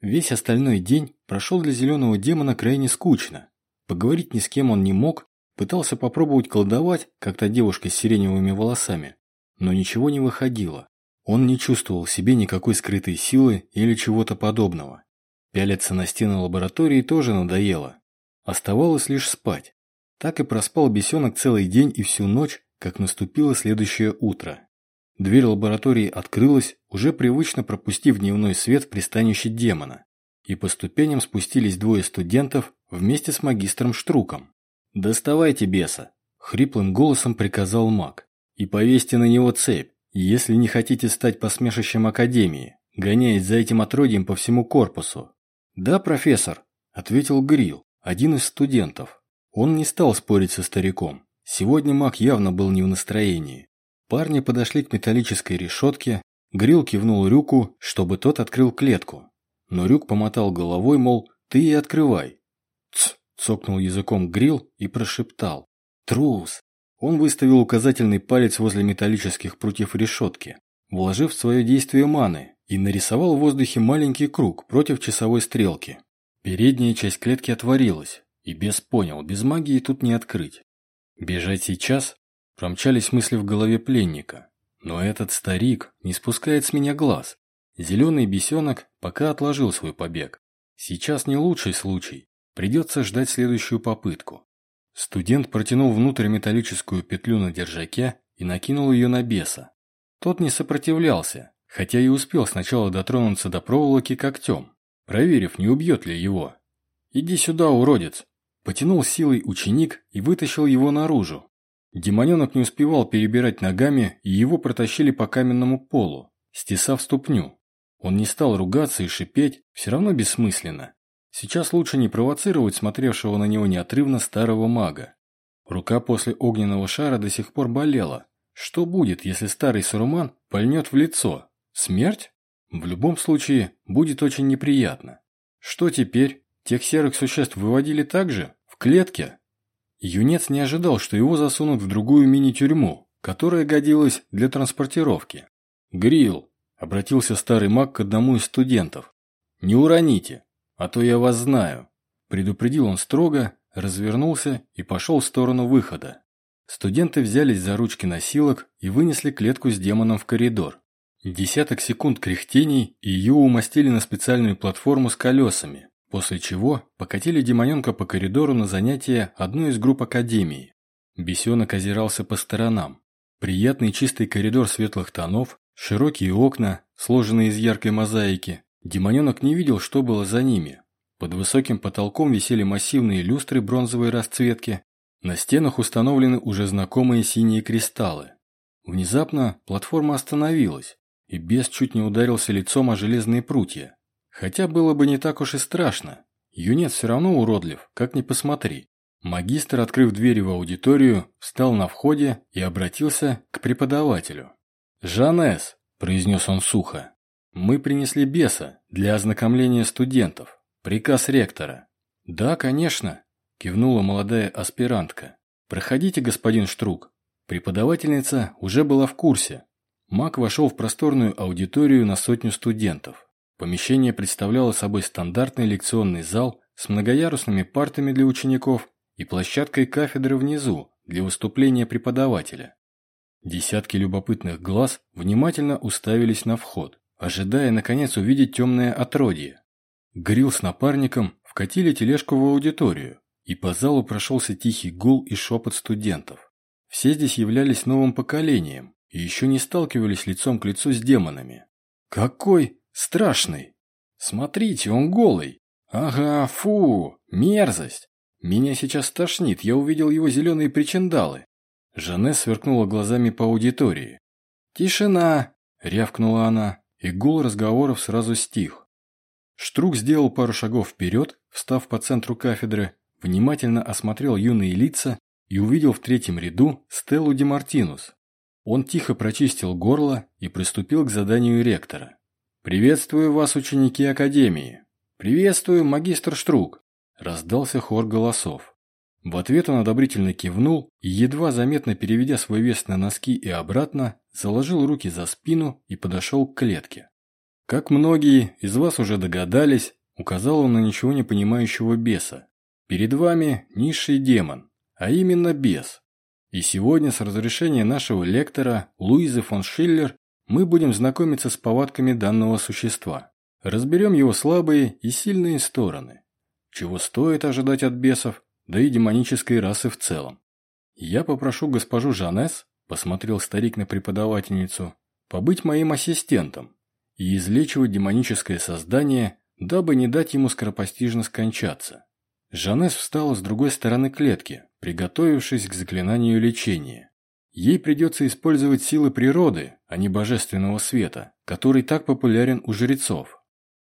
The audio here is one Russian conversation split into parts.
Весь остальной день прошел для зеленого демона крайне скучно. Поговорить ни с кем он не мог, пытался попробовать колдовать, как та девушка с сиреневыми волосами, но ничего не выходило. Он не чувствовал в себе никакой скрытой силы или чего-то подобного. Пялиться на стены лаборатории тоже надоело. Оставалось лишь спать. Так и проспал бесенок целый день и всю ночь, как наступило следующее утро. Дверь лаборатории открылась, уже привычно пропустив дневной свет в пристанище демона, и по ступеням спустились двое студентов вместе с магистром Штруком. «Доставайте беса!» – хриплым голосом приказал маг. «И повесьте на него цепь, если не хотите стать посмешищем Академии, гоняясь за этим отродьем по всему корпусу». «Да, профессор», – ответил Грил, один из студентов. Он не стал спорить со стариком. Сегодня маг явно был не в настроении. Парни подошли к металлической решетке, Грил кивнул Рюку, чтобы тот открыл клетку. Но Рюк помотал головой, мол, ты и открывай. Ц, цокнул языком Грил и прошептал. Трус. Он выставил указательный палец возле металлических прутьев решетки, вложив в свое действие маны, и нарисовал в воздухе маленький круг против часовой стрелки. Передняя часть клетки отворилась, и бес понял, без магии тут не открыть. Бежать сейчас Промчались мысли в голове пленника. Но этот старик не спускает с меня глаз. Зеленый бесенок пока отложил свой побег. Сейчас не лучший случай. Придется ждать следующую попытку. Студент протянул внутрь металлическую петлю на держаке и накинул ее на беса. Тот не сопротивлялся, хотя и успел сначала дотронуться до проволоки когтем, проверив, не убьет ли его. «Иди сюда, уродец!» Потянул силой ученик и вытащил его наружу, Демоненок не успевал перебирать ногами, и его протащили по каменному полу, стесав ступню. Он не стал ругаться и шипеть, все равно бессмысленно. Сейчас лучше не провоцировать смотревшего на него неотрывно старого мага. Рука после огненного шара до сих пор болела. Что будет, если старый Саруман пальнет в лицо? Смерть? В любом случае, будет очень неприятно. Что теперь? Тех серых существ выводили так же? В клетке? Юнец не ожидал, что его засунут в другую мини-тюрьму, которая годилась для транспортировки. «Грилл!» – обратился старый маг к одному из студентов. «Не уроните, а то я вас знаю!» Предупредил он строго, развернулся и пошел в сторону выхода. Студенты взялись за ручки носилок и вынесли клетку с демоном в коридор. Десяток секунд кряхтений, и ее умастили на специальную платформу с колесами, После чего покатили демоненка по коридору на занятия одной из групп академии. Бесенок озирался по сторонам. Приятный чистый коридор светлых тонов, широкие окна, сложенные из яркой мозаики. Демоненок не видел, что было за ними. Под высоким потолком висели массивные люстры бронзовой расцветки. На стенах установлены уже знакомые синие кристаллы. Внезапно платформа остановилась, и бес чуть не ударился лицом о железные прутья. Хотя было бы не так уж и страшно. Юнец все равно уродлив, как ни посмотри. Магистр, открыв двери в аудиторию, встал на входе и обратился к преподавателю. «Жанес», – произнес он сухо, – «мы принесли беса для ознакомления студентов. Приказ ректора». «Да, конечно», – кивнула молодая аспирантка. «Проходите, господин Штрук». Преподавательница уже была в курсе. Маг вошел в просторную аудиторию на сотню студентов. Помещение представляло собой стандартный лекционный зал с многоярусными партами для учеников и площадкой кафедры внизу для выступления преподавателя. Десятки любопытных глаз внимательно уставились на вход, ожидая, наконец, увидеть темное отродье. Грил с напарником вкатили тележку в аудиторию, и по залу прошелся тихий гул и шепот студентов. Все здесь являлись новым поколением и еще не сталкивались лицом к лицу с демонами. «Какой?» Страшный. Смотрите, он голый. Ага, фу, мерзость. Меня сейчас тошнит, я увидел его зеленые причиндалы. Жанне сверкнула глазами по аудитории. «Тишина!» — рявкнула она, и гул разговоров сразу стих. Штрук сделал пару шагов вперед, встав по центру кафедры, внимательно осмотрел юные лица и увидел в третьем ряду Стеллу Демартинус. Он тихо прочистил горло и приступил к заданию ректора. «Приветствую вас, ученики Академии! Приветствую, магистр Штрук!» Раздался хор голосов. В ответ он одобрительно кивнул и, едва заметно переведя свой вес на носки и обратно, заложил руки за спину и подошел к клетке. Как многие из вас уже догадались, указал он на ничего не понимающего беса. Перед вами низший демон, а именно бес. И сегодня с разрешения нашего лектора Луизы фон Шиллер мы будем знакомиться с повадками данного существа. Разберем его слабые и сильные стороны. Чего стоит ожидать от бесов, да и демонической расы в целом. Я попрошу госпожу Жанес, посмотрел старик на преподавательницу, побыть моим ассистентом и излечивать демоническое создание, дабы не дать ему скоропостижно скончаться. Жанес встала с другой стороны клетки, приготовившись к заклинанию лечения. Ей придется использовать силы природы, а не божественного света, который так популярен у жрецов.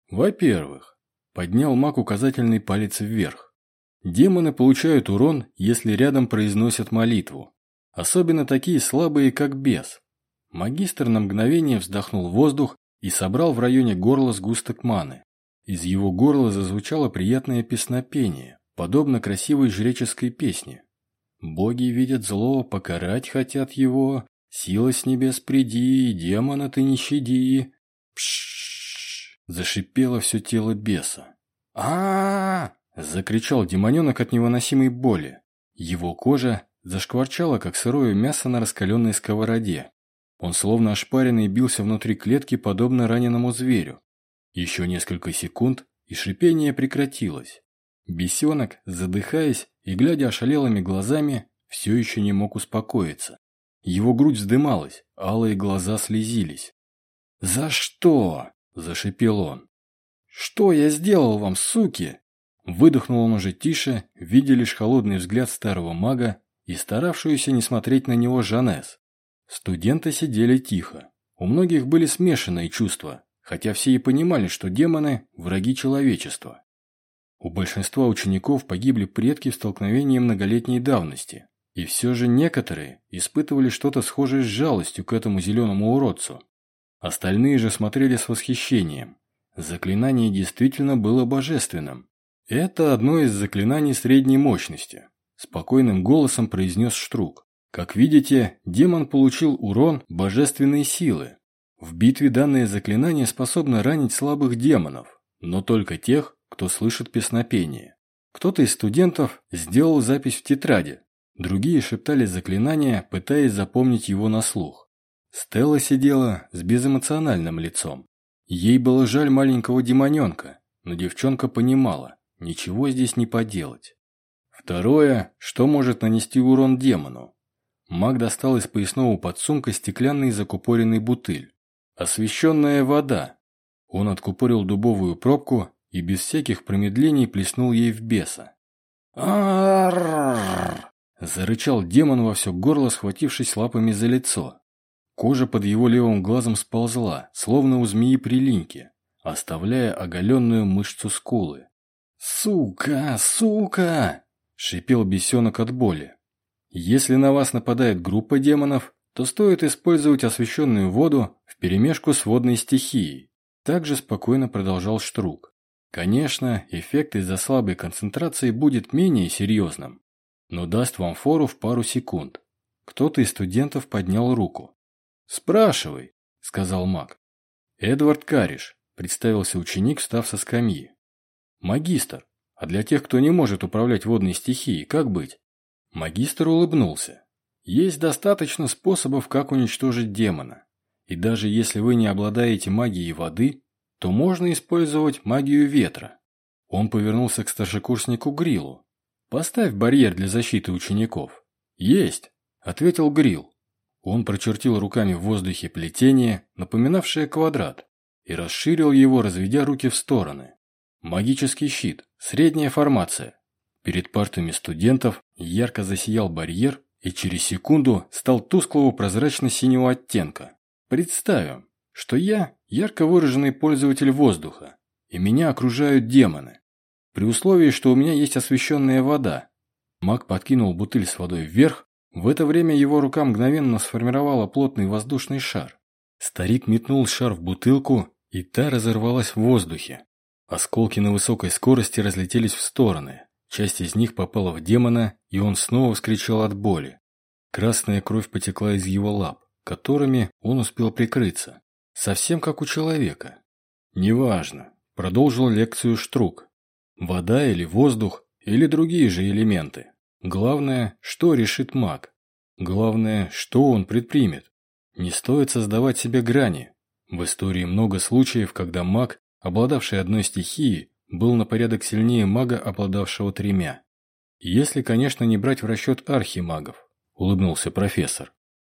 Во-первых, поднял маг указательный палец вверх. Демоны получают урон, если рядом произносят молитву. Особенно такие слабые, как бес. Магистр на мгновение вздохнул воздух и собрал в районе горла сгусток маны. Из его горла зазвучало приятное песнопение, подобно красивой жреческой песне. «Боги видят зло, покарать хотят его, сила с небес приди, демона ты не щади». Пшшш! Зашипело все тело беса. а, -а, закричал демоненок от невыносимой боли. Его кожа зашкварчала, как сырое мясо на раскаленной сковороде. Он словно ошпаренный бился внутри клетки, подобно раненому зверю. Еще несколько секунд, и шипение прекратилось. Бесенок, задыхаясь и глядя ошалелыми глазами, все еще не мог успокоиться. Его грудь вздымалась, алые глаза слезились. «За что?» – зашипел он. «Что я сделал вам, суки?» Выдохнул он уже тише, видя лишь холодный взгляд старого мага и старавшуюся не смотреть на него Жанес. Студенты сидели тихо. У многих были смешанные чувства, хотя все и понимали, что демоны – враги человечества. У большинства учеников погибли предки в столкновении многолетней давности, и все же некоторые испытывали что-то схожее с жалостью к этому зеленому уродцу. Остальные же смотрели с восхищением. Заклинание действительно было божественным. Это одно из заклинаний средней мощности, спокойным голосом произнес Штрук. Как видите, демон получил урон божественной силы. В битве данное заклинание способно ранить слабых демонов, но только тех, кто слышит песнопение. Кто-то из студентов сделал запись в тетради, другие шептали заклинания, пытаясь запомнить его на слух. Стелла сидела с безэмоциональным лицом. Ей было жаль маленького демоненка, но девчонка понимала, ничего здесь не поделать. Второе, что может нанести урон демону. Маг достал из поясного подсумка стеклянный закупоренный бутыль. Освещенная вода. Он откупорил дубовую пробку и без всяких промедлений плеснул ей в беса. Зарычал демон во все горло, схватившись лапами за лицо. Кожа под его левым глазом сползла, словно у змеи прилиньки, оставляя оголенную мышцу скулы. «Сука! Сука!» – шипел бесенок от боли. Если на вас нападает группа демонов, то стоит использовать освещенную воду вперемешку с водной стихией. Также спокойно продолжал Штрук. Конечно, эффект из-за слабой концентрации будет менее серьезным, но даст вам фору в пару секунд. Кто-то из студентов поднял руку. «Спрашивай», — сказал маг. «Эдвард Кариш», — представился ученик, встав со скамьи. «Магистр, а для тех, кто не может управлять водной стихией, как быть?» Магистр улыбнулся. Есть достаточно способов, как уничтожить демона. И даже если вы не обладаете магией воды, то можно использовать магию ветра. Он повернулся к старшекурснику Грилу. «Поставь барьер для защиты учеников». «Есть», — ответил Грил. Он прочертил руками в воздухе плетение, напоминавшее квадрат, и расширил его, разведя руки в стороны. Магический щит, средняя формация. Перед партами студентов ярко засиял барьер и через секунду стал тусклого прозрачно-синего оттенка. Представим, что я ярко выраженный пользователь воздуха, и меня окружают демоны. При условии, что у меня есть освещенная вода. Маг подкинул бутыль с водой вверх, в это время его рука мгновенно сформировала плотный воздушный шар. Старик метнул шар в бутылку, и та разорвалась в воздухе. Осколки на высокой скорости разлетелись в стороны. Часть из них попала в демона, и он снова вскричал от боли. Красная кровь потекла из его лап, которыми он успел прикрыться. Совсем как у человека. Неважно, продолжил лекцию Штрук. Вода или воздух, или другие же элементы. Главное, что решит маг. Главное, что он предпримет. Не стоит создавать себе грани. В истории много случаев, когда маг, обладавший одной стихией, был на порядок сильнее мага, обладавшего тремя. Если, конечно, не брать в расчет архимагов, улыбнулся профессор.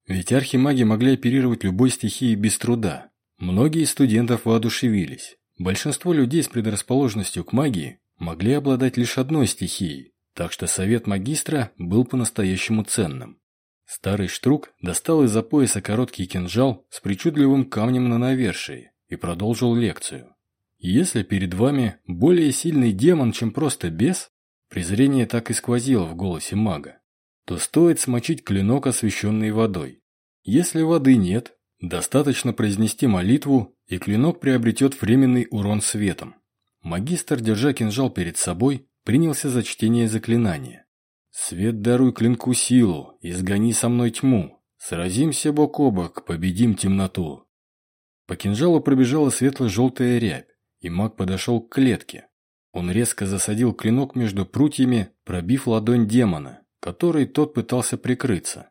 Ведь архимаги могли оперировать любой стихией без труда. Многие студентов воодушевились. Большинство людей с предрасположенностью к магии могли обладать лишь одной стихией, так что совет магистра был по-настоящему ценным. Старый Штрук достал из-за пояса короткий кинжал с причудливым камнем на навершии и продолжил лекцию. Если перед вами более сильный демон, чем просто бес, презрение так и сквозило в голосе мага, то стоит смочить клинок, освященный водой. Если воды нет, достаточно произнести молитву, и клинок приобретет временный урон светом. Магистр, держа кинжал перед собой, принялся за чтение заклинания. «Свет даруй клинку силу, изгони со мной тьму, сразимся бок о бок, победим темноту». По кинжалу пробежала светло-желтая рябь, и маг подошел к клетке. Он резко засадил клинок между прутьями, пробив ладонь демона которой тот пытался прикрыться.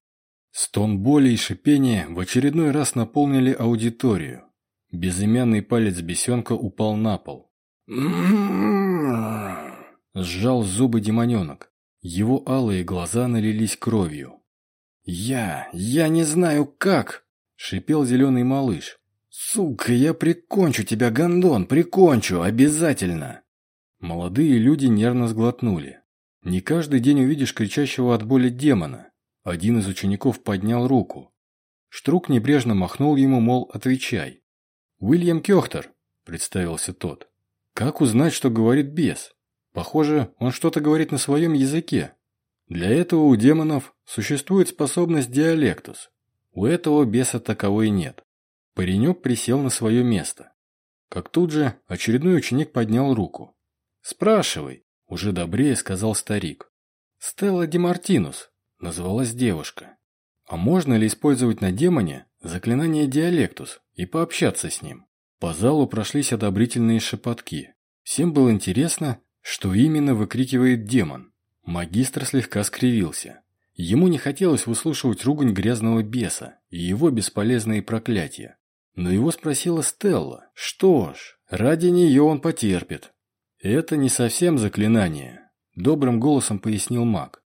Стон боли и шипение в очередной раз наполнили аудиторию. Безымянный палец бесенка упал на пол. Сжал зубы демоненок. Его алые глаза налились кровью. «Я... я не знаю как!» — шипел зеленый малыш. «Сука, я прикончу тебя, гондон, прикончу, обязательно!» Молодые люди нервно сглотнули. Не каждый день увидишь кричащего от боли демона. Один из учеников поднял руку. Штрук небрежно махнул ему, мол, отвечай. «Уильям Кёхтер», — представился тот. «Как узнать, что говорит бес? Похоже, он что-то говорит на своем языке. Для этого у демонов существует способность диалектус. У этого беса таковой нет». Паренек присел на свое место. Как тут же очередной ученик поднял руку. «Спрашивай», уже добрее сказал старик. «Стелла Демартинус», — назвалась девушка. «А можно ли использовать на демоне заклинание Диалектус и пообщаться с ним?» По залу прошлись одобрительные шепотки. Всем было интересно, что именно выкрикивает демон. Магистр слегка скривился. Ему не хотелось выслушивать ругань грязного беса и его бесполезные проклятия. Но его спросила Стелла. Что ж, ради нее он потерпит. «Это не совсем заклинание», – добрым голосом пояснил маг.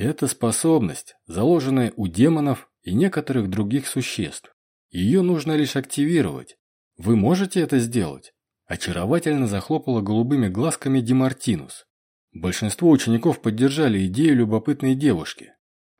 «Это способность, заложенная у демонов и некоторых других существ. Ее нужно лишь активировать. Вы можете это сделать?» Очаровательно захлопала голубыми глазками Демартинус. Большинство учеников поддержали идею любопытной девушки.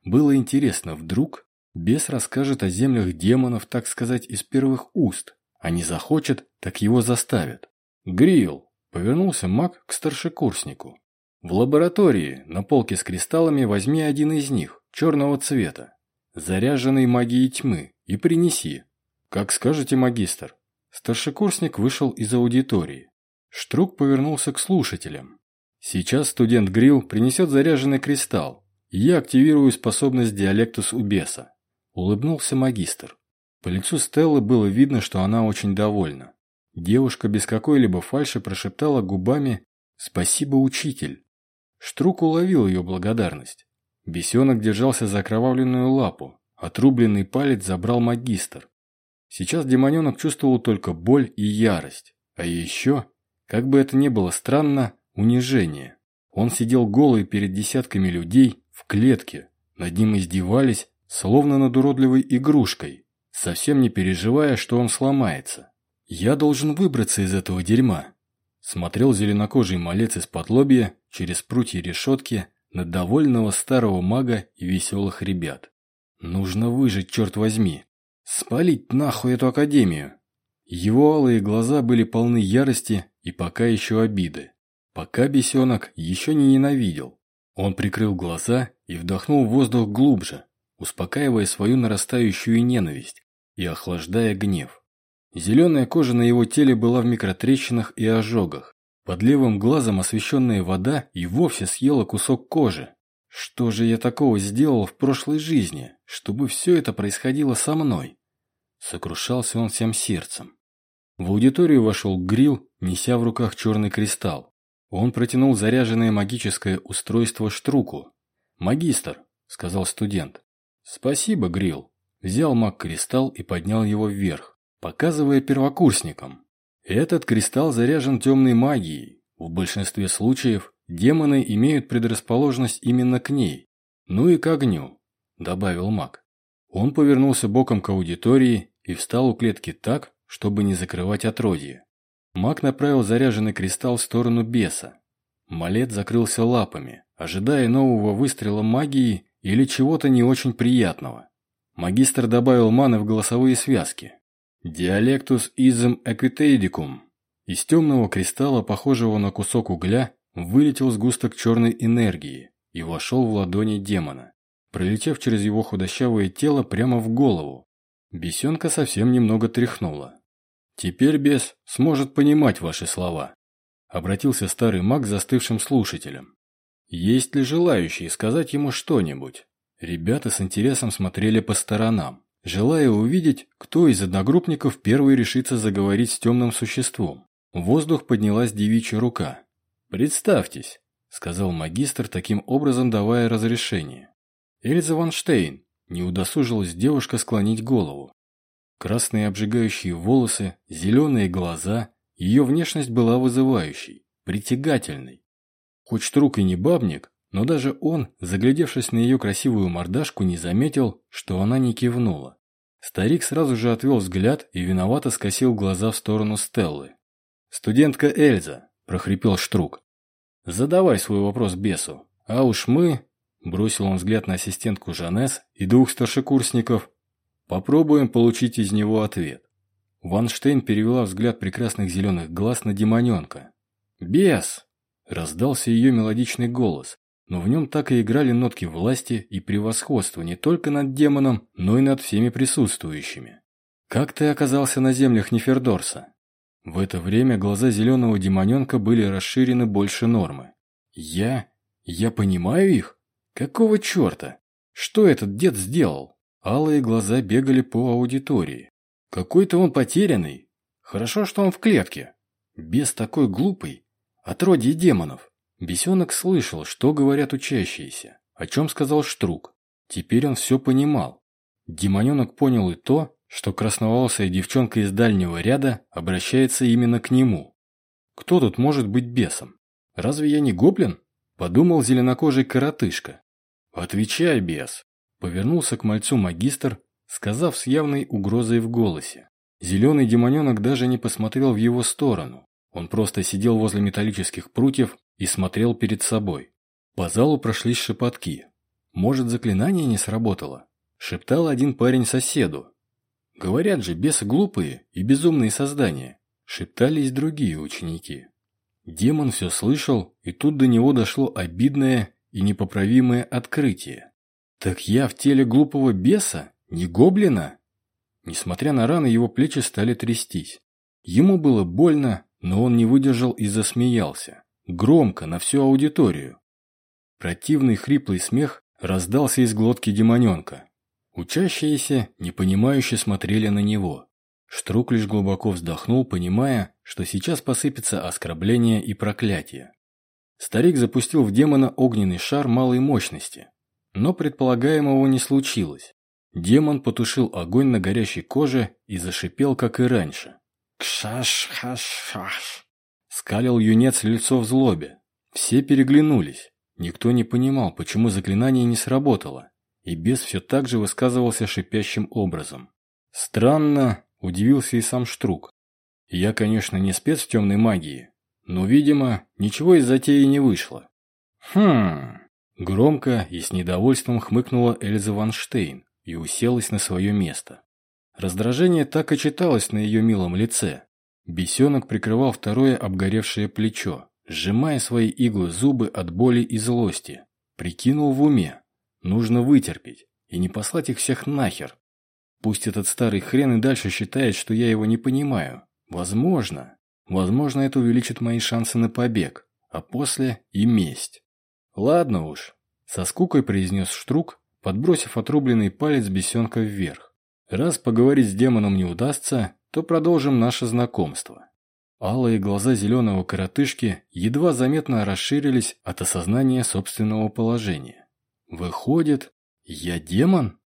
Было интересно, вдруг бес расскажет о землях демонов, так сказать, из первых уст, а не захочет, так его заставят. «Грил, Повернулся маг к старшекурснику. «В лаборатории, на полке с кристаллами, возьми один из них, черного цвета, заряженный магией тьмы, и принеси. Как скажете, магистр». Старшекурсник вышел из аудитории. Штрук повернулся к слушателям. «Сейчас студент Грил принесет заряженный кристалл, и я активирую способность диалектус у беса». Улыбнулся магистр. По лицу Стеллы было видно, что она очень довольна. Девушка без какой-либо фальши прошептала губами «Спасибо, учитель». Штрук уловил ее благодарность. Бесенок держался за окровавленную лапу, отрубленный палец забрал магистр. Сейчас демоненок чувствовал только боль и ярость, а еще, как бы это ни было странно, унижение. Он сидел голый перед десятками людей в клетке, над ним издевались, словно над уродливой игрушкой, совсем не переживая, что он сломается. «Я должен выбраться из этого дерьма», — смотрел зеленокожий малец из-под лобья через прутья решетки на довольного старого мага и веселых ребят. «Нужно выжить, черт возьми! Спалить нахуй эту академию!» Его алые глаза были полны ярости и пока еще обиды. Пока бесенок еще не ненавидел. Он прикрыл глаза и вдохнул воздух глубже, успокаивая свою нарастающую ненависть и охлаждая гнев. Зеленая кожа на его теле была в микротрещинах и ожогах. Под левым глазом освещенная вода и вовсе съела кусок кожи. Что же я такого сделал в прошлой жизни, чтобы все это происходило со мной? Сокрушался он всем сердцем. В аудиторию вошел Грил, неся в руках черный кристалл. Он протянул заряженное магическое устройство Штруку. «Магистр», — сказал студент. «Спасибо, Грил». Взял маг кристалл и поднял его вверх, показывая первокурсникам. Этот кристалл заряжен темной магией. В большинстве случаев демоны имеют предрасположенность именно к ней. Ну и к огню, добавил маг. Он повернулся боком к аудитории и встал у клетки так, чтобы не закрывать отродье. Маг направил заряженный кристалл в сторону беса. Малет закрылся лапами, ожидая нового выстрела магии или чего-то не очень приятного. Магистр добавил маны в голосовые связки. «Диалектус изм эквитейдикум». Из темного кристалла, похожего на кусок угля, вылетел сгусток черной энергии и вошел в ладони демона, пролетев через его худощавое тело прямо в голову. Бесенка совсем немного тряхнула. «Теперь бес сможет понимать ваши слова», — обратился старый маг застывшим слушателям. «Есть ли желающие сказать ему что-нибудь?» Ребята с интересом смотрели по сторонам, желая увидеть, кто из одногруппников первый решится заговорить с темным существом. В воздух поднялась девичья рука. «Представьтесь», — сказал магистр, таким образом давая разрешение. «Эльза Ванштейн», — не удосужилась девушка склонить голову. Красные обжигающие волосы, зеленые глаза. Ее внешность была вызывающей, притягательной. Хоть Штрук и не бабник, но даже он, заглядевшись на ее красивую мордашку, не заметил, что она не кивнула. Старик сразу же отвел взгляд и виновато скосил глаза в сторону Стеллы. «Студентка Эльза», – прохрипел Штрук. «Задавай свой вопрос бесу. А уж мы...» – бросил он взгляд на ассистентку Жанес и двух старшекурсников. Попробуем получить из него ответ. Ванштейн перевела взгляд прекрасных зеленых глаз на демоненка. «Бес!» – раздался ее мелодичный голос, но в нем так и играли нотки власти и превосходства не только над демоном, но и над всеми присутствующими. «Как ты оказался на землях Нефердорса?» В это время глаза зеленого демоненка были расширены больше нормы. «Я? Я понимаю их? Какого черта? Что этот дед сделал?» Алые глаза бегали по аудитории. Какой-то он потерянный. Хорошо, что он в клетке. Без такой глупый. Отродье демонов. Бесенок слышал, что говорят учащиеся, о чем сказал Штрук. Теперь он все понимал. Демоненок понял и то, что красноволосая девчонка из дальнего ряда обращается именно к нему. Кто тут может быть бесом? Разве я не гоблин? Подумал зеленокожий коротышка. Отвечай, бес, Повернулся к мальцу магистр, сказав с явной угрозой в голосе. Зеленый демоненок даже не посмотрел в его сторону. Он просто сидел возле металлических прутьев и смотрел перед собой. По залу прошлись шепотки. «Может, заклинание не сработало?» Шептал один парень соседу. «Говорят же, бесы глупые и безумные создания», шептались другие ученики. Демон все слышал, и тут до него дошло обидное и непоправимое открытие. Так я в теле глупого беса? Не гоблина? Несмотря на раны, его плечи стали трястись. Ему было больно, но он не выдержал и засмеялся. Громко, на всю аудиторию. Противный хриплый смех раздался из глотки демоненка. Учащиеся, непонимающе смотрели на него. Штрук лишь глубоко вздохнул, понимая, что сейчас посыпется оскорбление и проклятие. Старик запустил в демона огненный шар малой мощности. Но предполагаемого не случилось. Демон потушил огонь на горящей коже и зашипел, как и раньше. «Кшаш-хаш-хаш!» Скалил юнец лицо в злобе. Все переглянулись. Никто не понимал, почему заклинание не сработало, и бес все так же высказывался шипящим образом. Странно, удивился и сам Штрук. Я, конечно, не спец в темной магии, но, видимо, ничего из затеи не вышло. Хм, Громко и с недовольством хмыкнула Эльза Ванштейн и уселась на свое место. Раздражение так и читалось на ее милом лице. Бесенок прикрывал второе обгоревшее плечо, сжимая свои иглы зубы от боли и злости. Прикинул в уме. Нужно вытерпеть и не послать их всех нахер. Пусть этот старый хрен и дальше считает, что я его не понимаю. Возможно. Возможно, это увеличит мои шансы на побег, а после и месть. «Ладно уж», — со скукой произнес Штрук, подбросив отрубленный палец бесенка вверх. «Раз поговорить с демоном не удастся, то продолжим наше знакомство. Алые глаза зеленого коротышки едва заметно расширились от осознания собственного положения. Выходит, я демон?